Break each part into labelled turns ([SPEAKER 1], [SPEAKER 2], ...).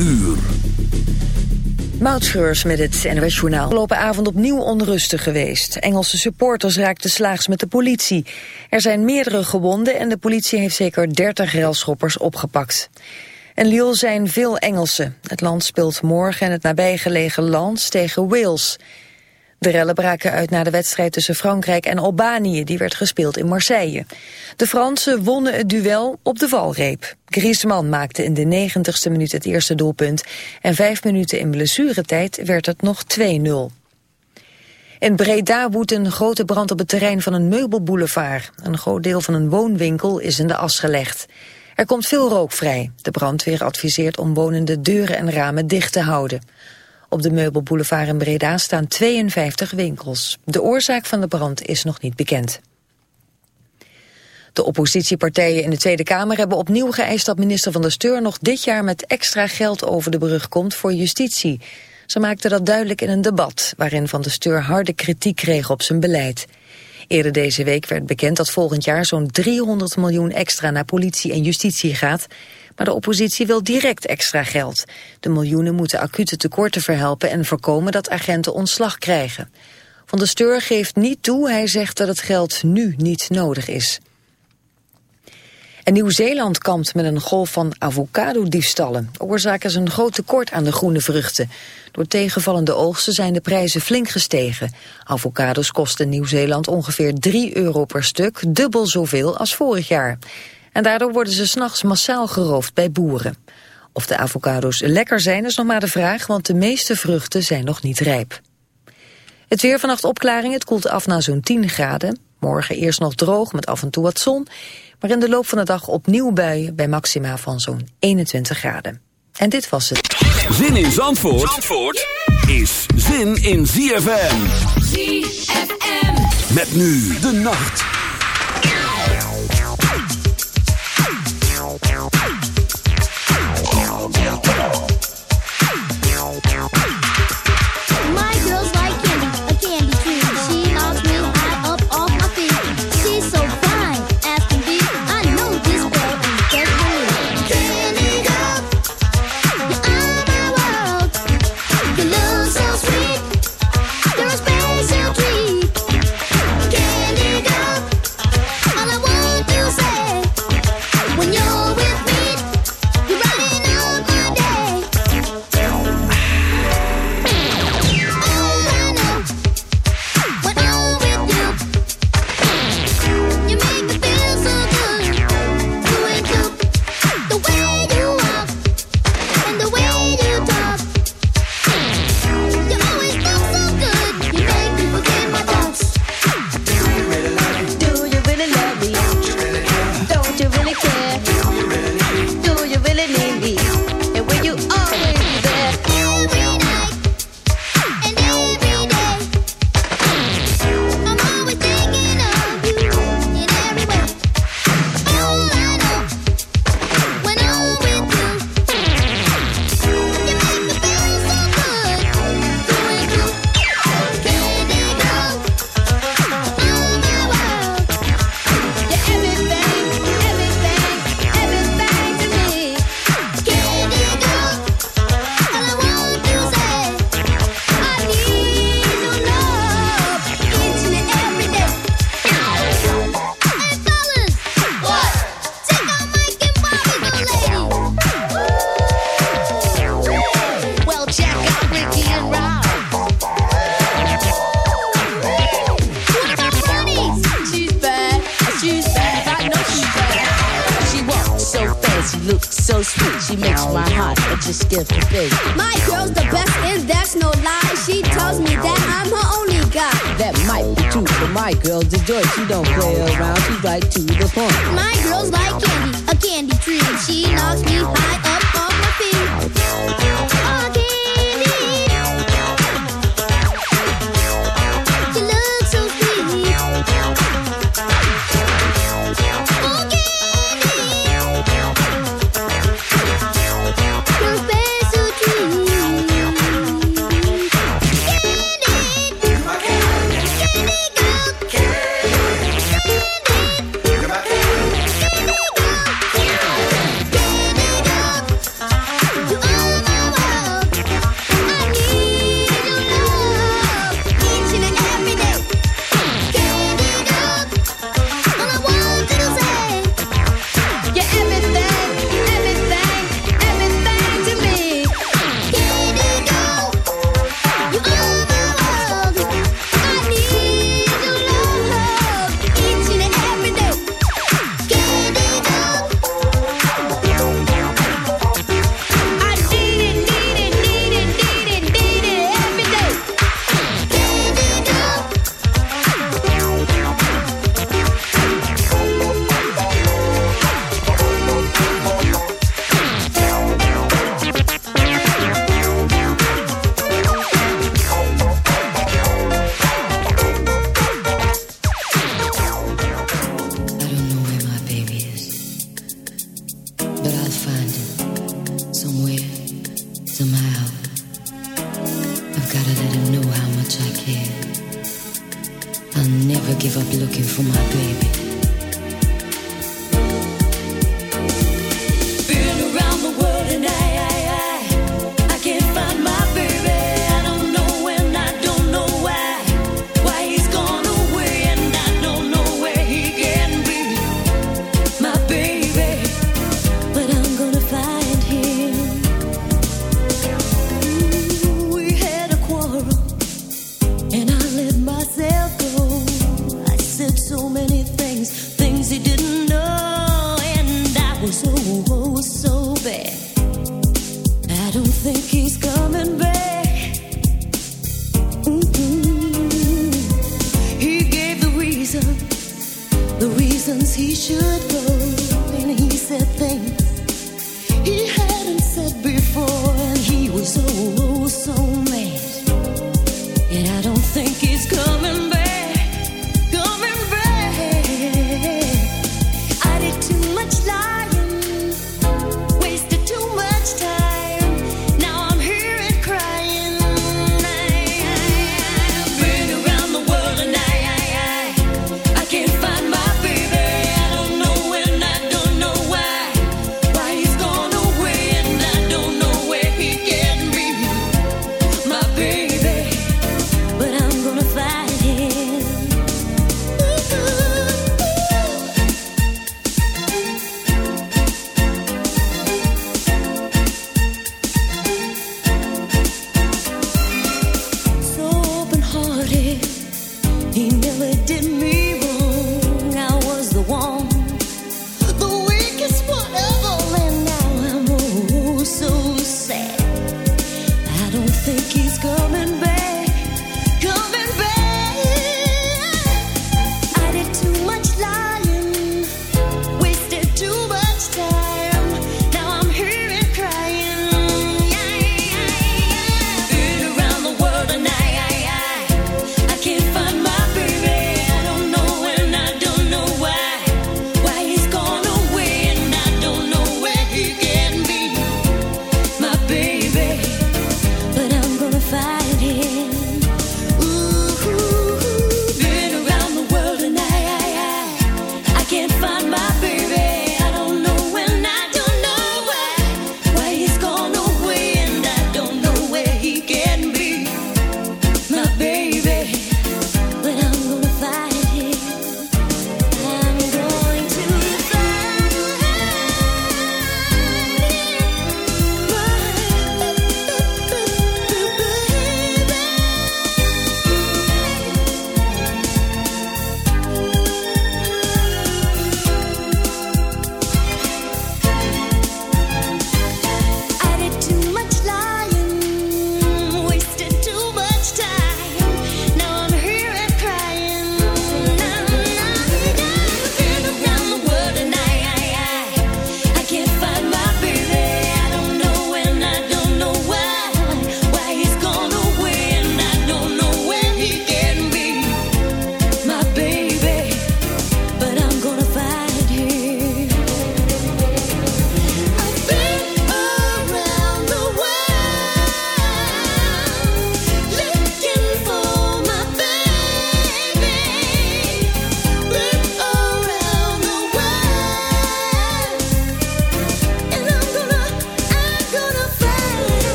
[SPEAKER 1] uur.
[SPEAKER 2] Met het NWS Journaal. Afgelopen avond opnieuw onrustig geweest. Engelse supporters raakten slaags met de politie. Er zijn meerdere gewonden en de politie heeft zeker 30 railschoppers opgepakt. In Lille zijn veel Engelsen. Het land speelt morgen in het nabijgelegen land tegen Wales. De rellen braken uit na de wedstrijd tussen Frankrijk en Albanië... die werd gespeeld in Marseille. De Fransen wonnen het duel op de valreep. Griezmann maakte in de negentigste minuut het eerste doelpunt... en vijf minuten in blessuretijd werd het nog 2-0. In Breda woedt een grote brand op het terrein van een meubelboulevard. Een groot deel van een woonwinkel is in de as gelegd. Er komt veel rook vrij. De brandweer adviseert omwonenden deuren en ramen dicht te houden. Op de meubelboulevard in Breda staan 52 winkels. De oorzaak van de brand is nog niet bekend. De oppositiepartijen in de Tweede Kamer hebben opnieuw geëist dat minister van der Steur nog dit jaar met extra geld over de brug komt voor justitie. Ze maakten dat duidelijk in een debat waarin van der Steur harde kritiek kreeg op zijn beleid. Eerder deze week werd bekend dat volgend jaar zo'n 300 miljoen extra naar politie en justitie gaat. Maar de oppositie wil direct extra geld. De miljoenen moeten acute tekorten verhelpen en voorkomen dat agenten ontslag krijgen. Van der Steur geeft niet toe, hij zegt dat het geld nu niet nodig is. En Nieuw-Zeeland kampt met een golf van avocado-diefstallen. Oorzaak is een groot tekort aan de groene vruchten. Door tegenvallende oogsten zijn de prijzen flink gestegen. Avocados kosten Nieuw-Zeeland ongeveer 3 euro per stuk, dubbel zoveel als vorig jaar. En daardoor worden ze s'nachts massaal geroofd bij boeren. Of de avocado's lekker zijn is nog maar de vraag, want de meeste vruchten zijn nog niet rijp. Het weer vannacht opklaring, het koelt af naar zo'n 10 graden. Morgen eerst nog droog met af en toe wat zon. Maar in de loop van de dag opnieuw buien bij maxima van zo'n 21 graden. En dit was het.
[SPEAKER 1] Zin in Zandvoort, Zandvoort is zin in ZFM. ZFM. Met nu de nacht.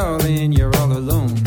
[SPEAKER 3] You're all alone.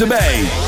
[SPEAKER 4] Erbij.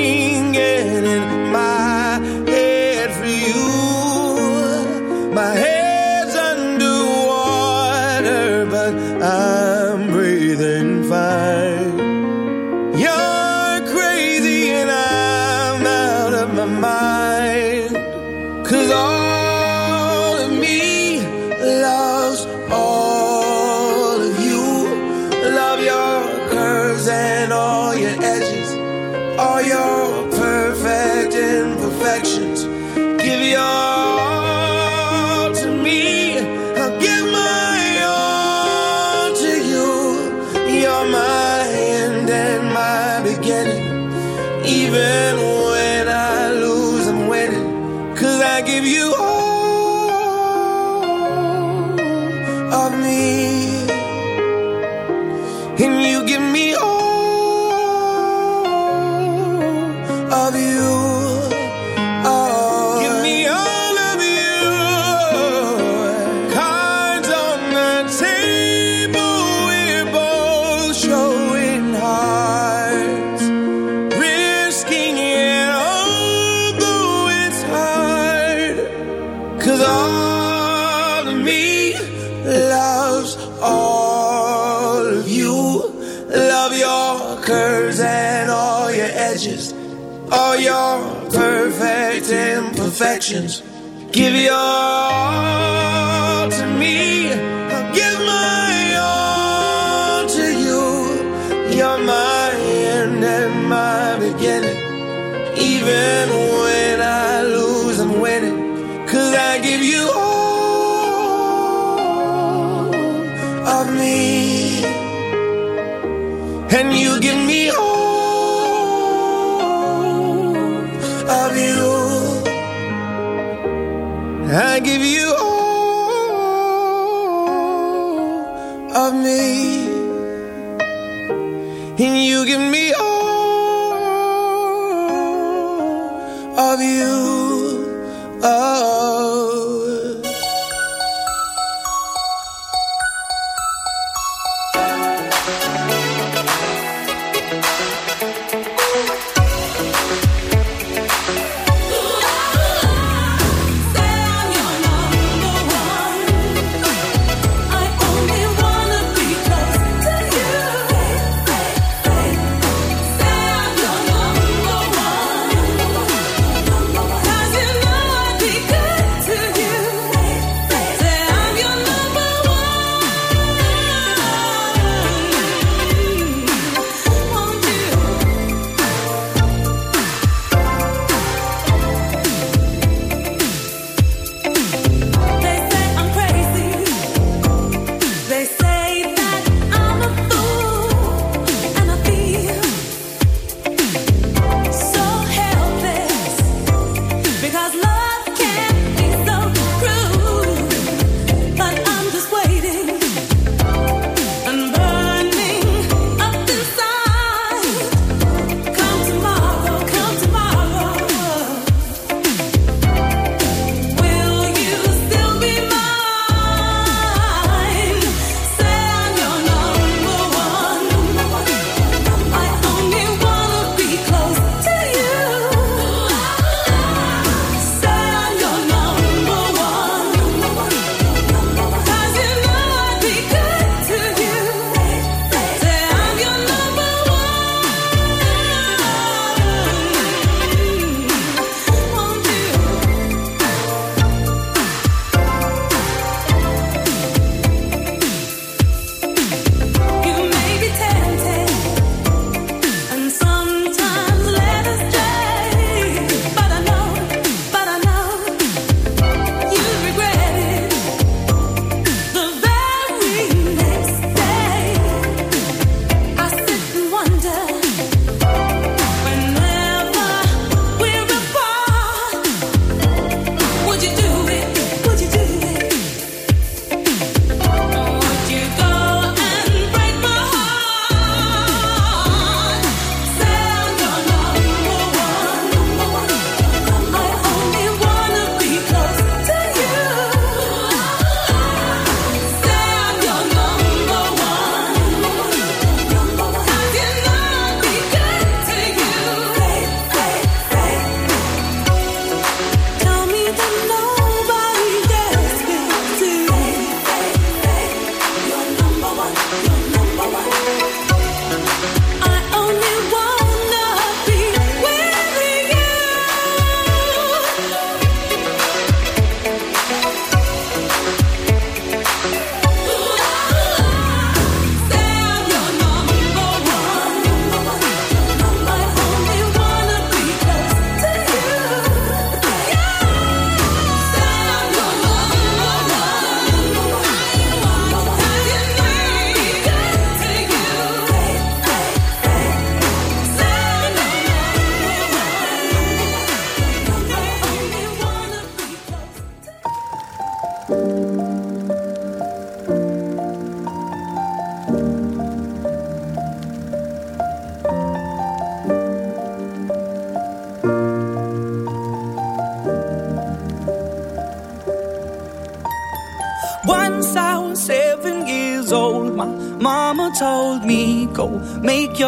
[SPEAKER 5] Give your all.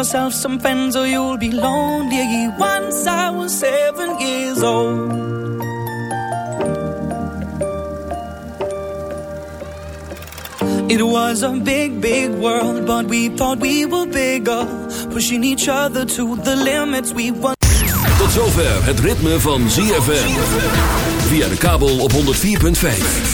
[SPEAKER 6] Yourself some friends or you'll be lonely. Once I was seven years old. It was a big, big world, but we thought we were bigger, pushing each other to the limits we were.
[SPEAKER 7] Tot zover het ritme van ZFM. Via de kabel op 104.5.